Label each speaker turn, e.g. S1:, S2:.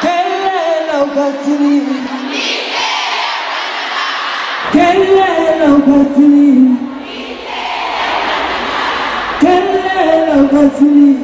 S1: Kelele ukatili Kelele ukatili Kelele ukatili